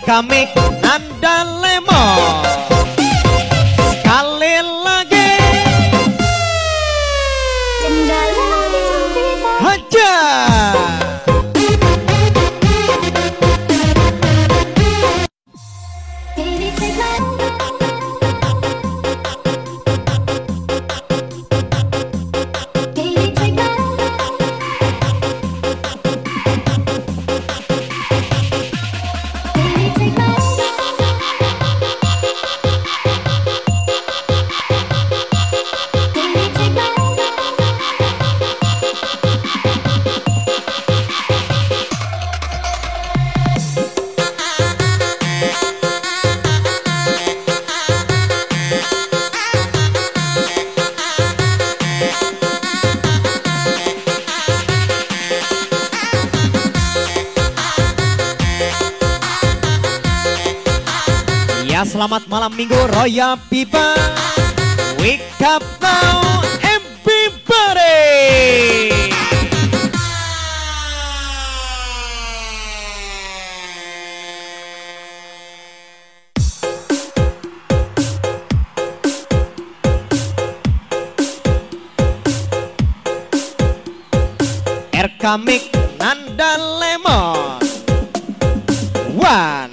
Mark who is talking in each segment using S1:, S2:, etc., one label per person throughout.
S1: Kami nanda mo Selamat malam minggu Royal Pipa. Wake up now everybody Kamik Nanda Lemon. One.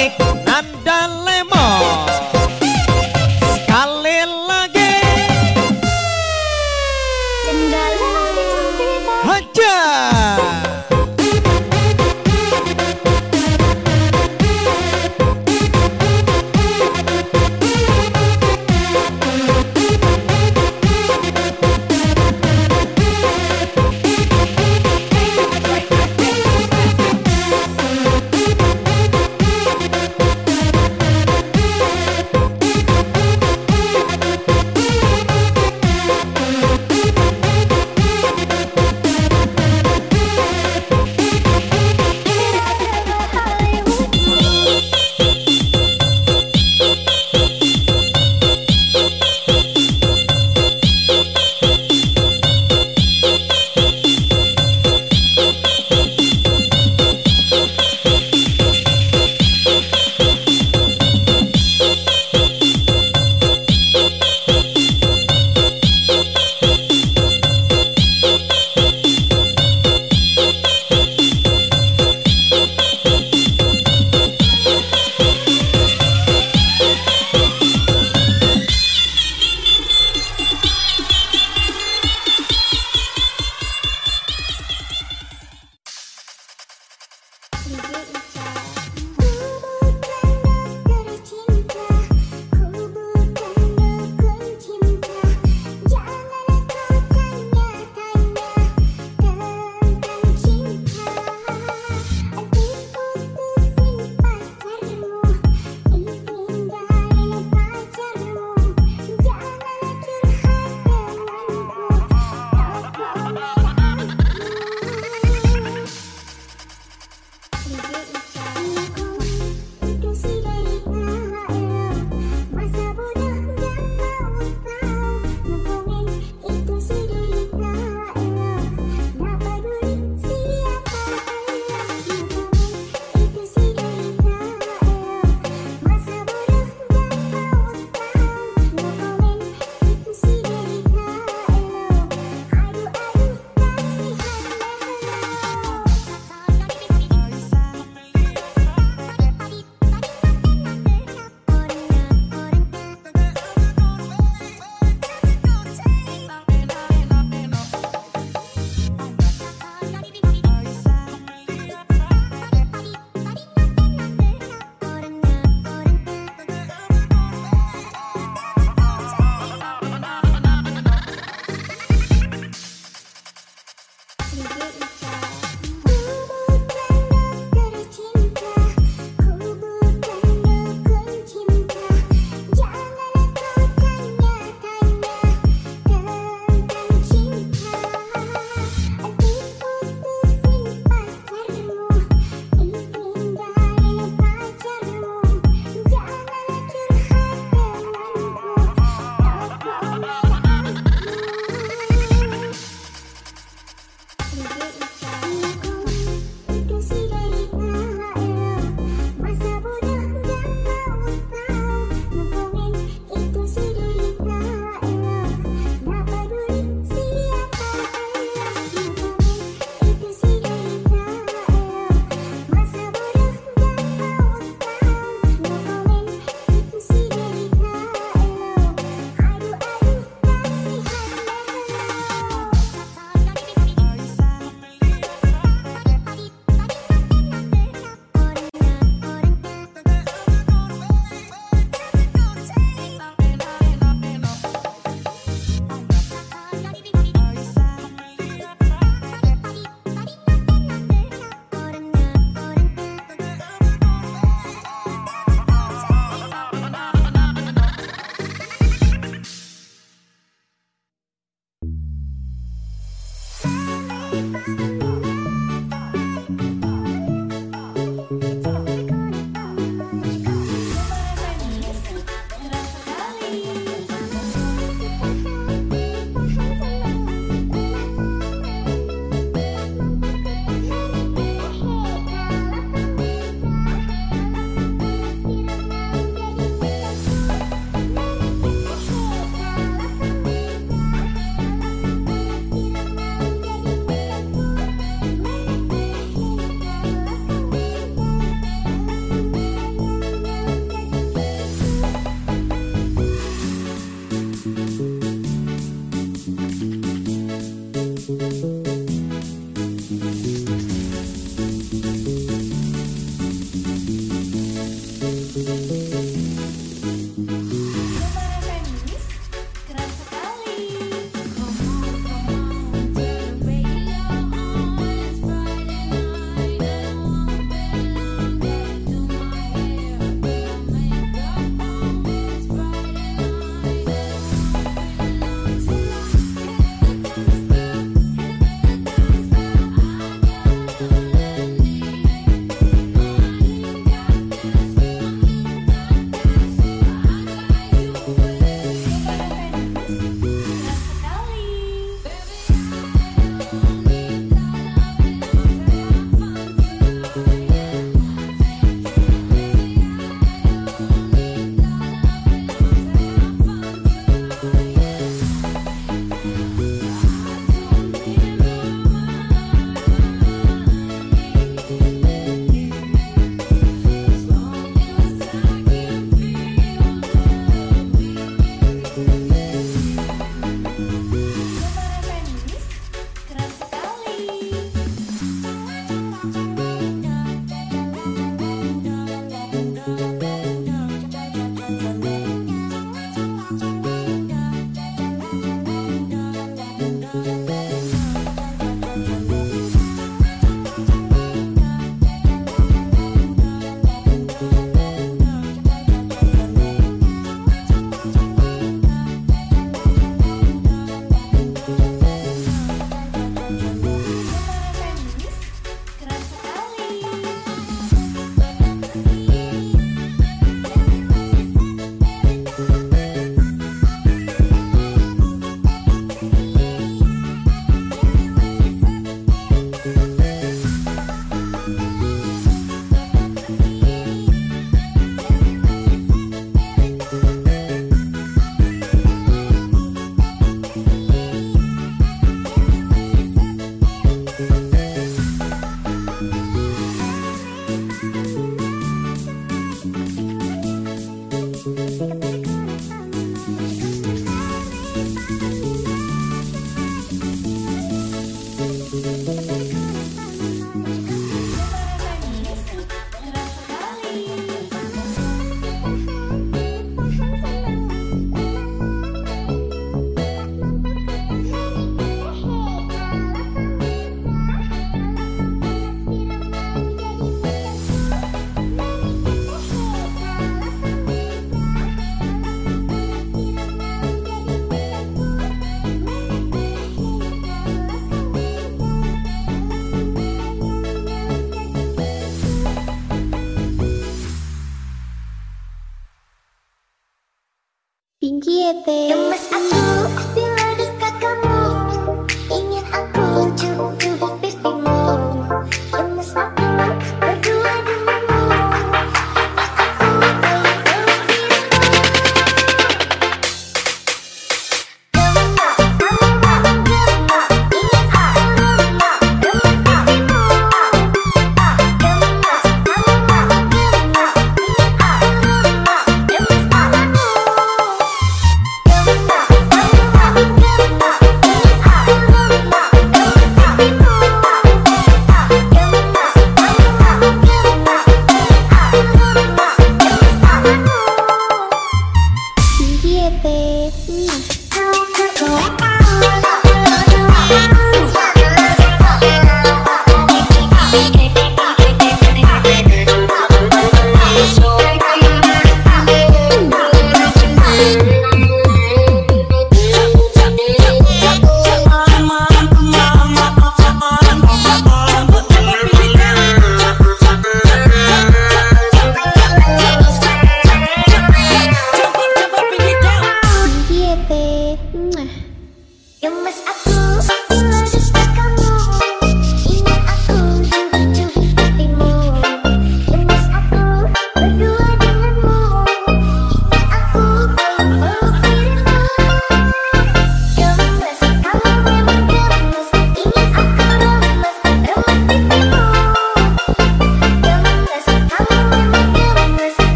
S1: Taufik Nanda Lemon.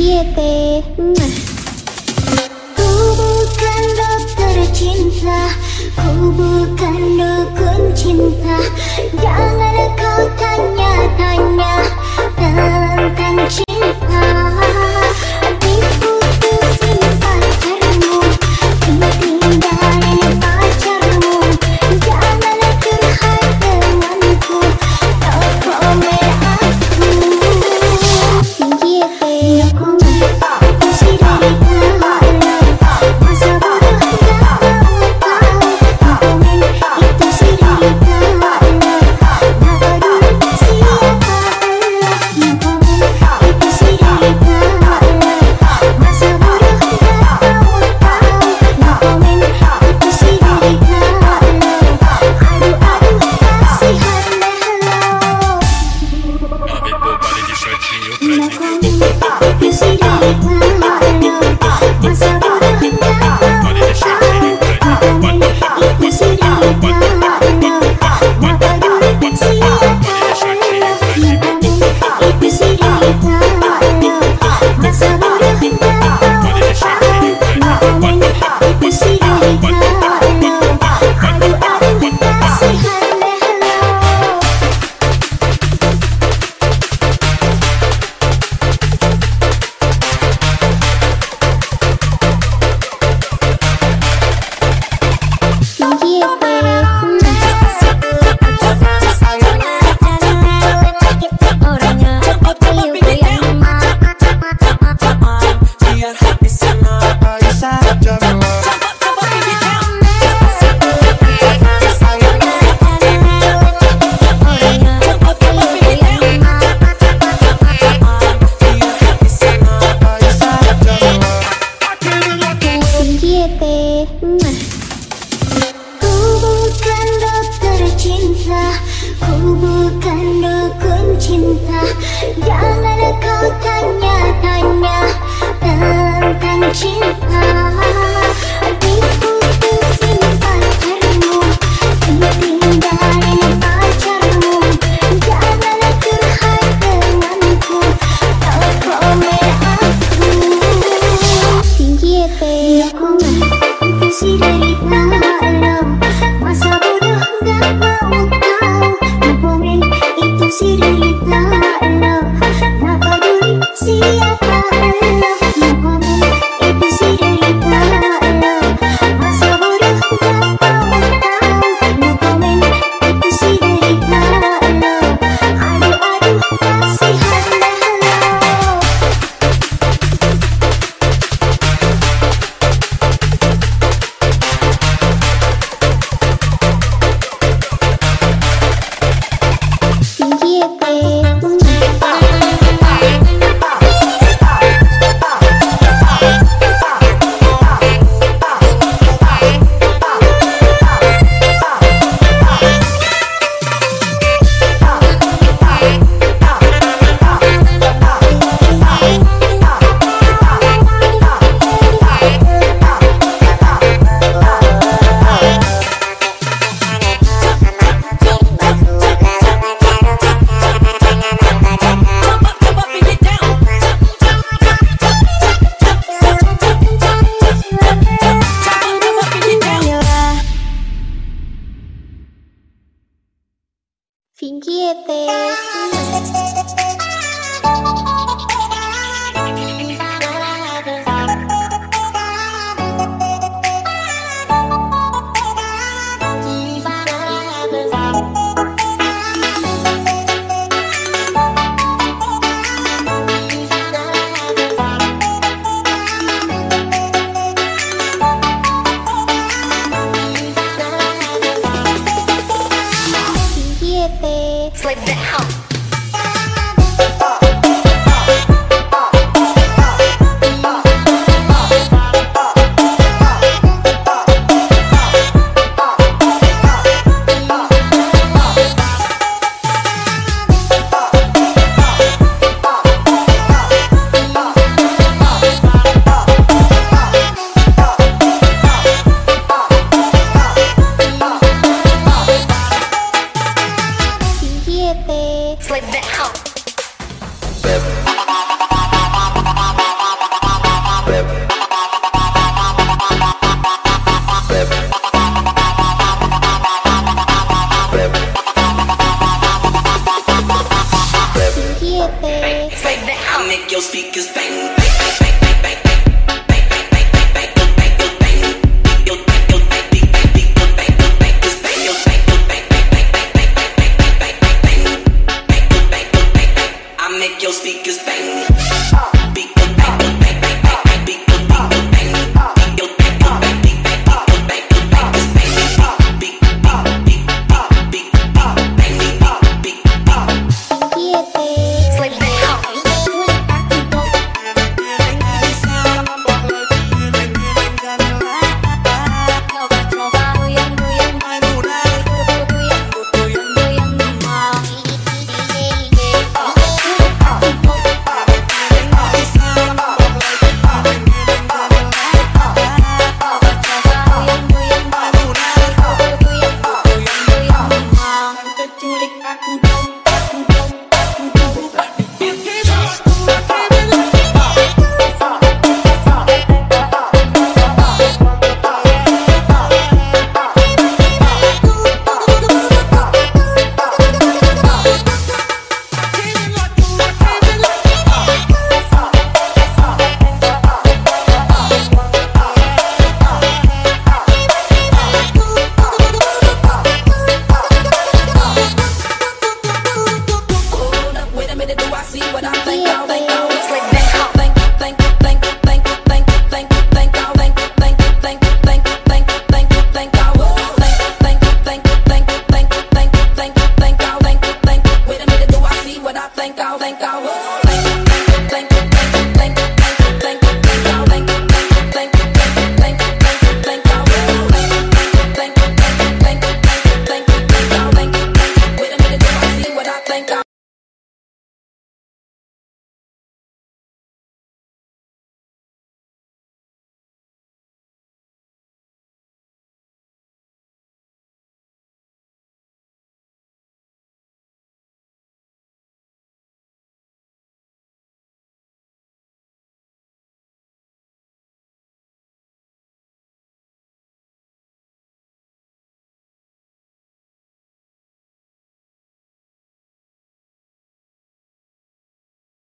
S2: Ku bukan dokter cinta, ku bukan dukun cinta. Jangan kau tanya-tanya tentang cinta. Ku bukan dukun cinta. Jangan
S3: kau tanya-tanya. Tentang cinta.
S2: Slip it home.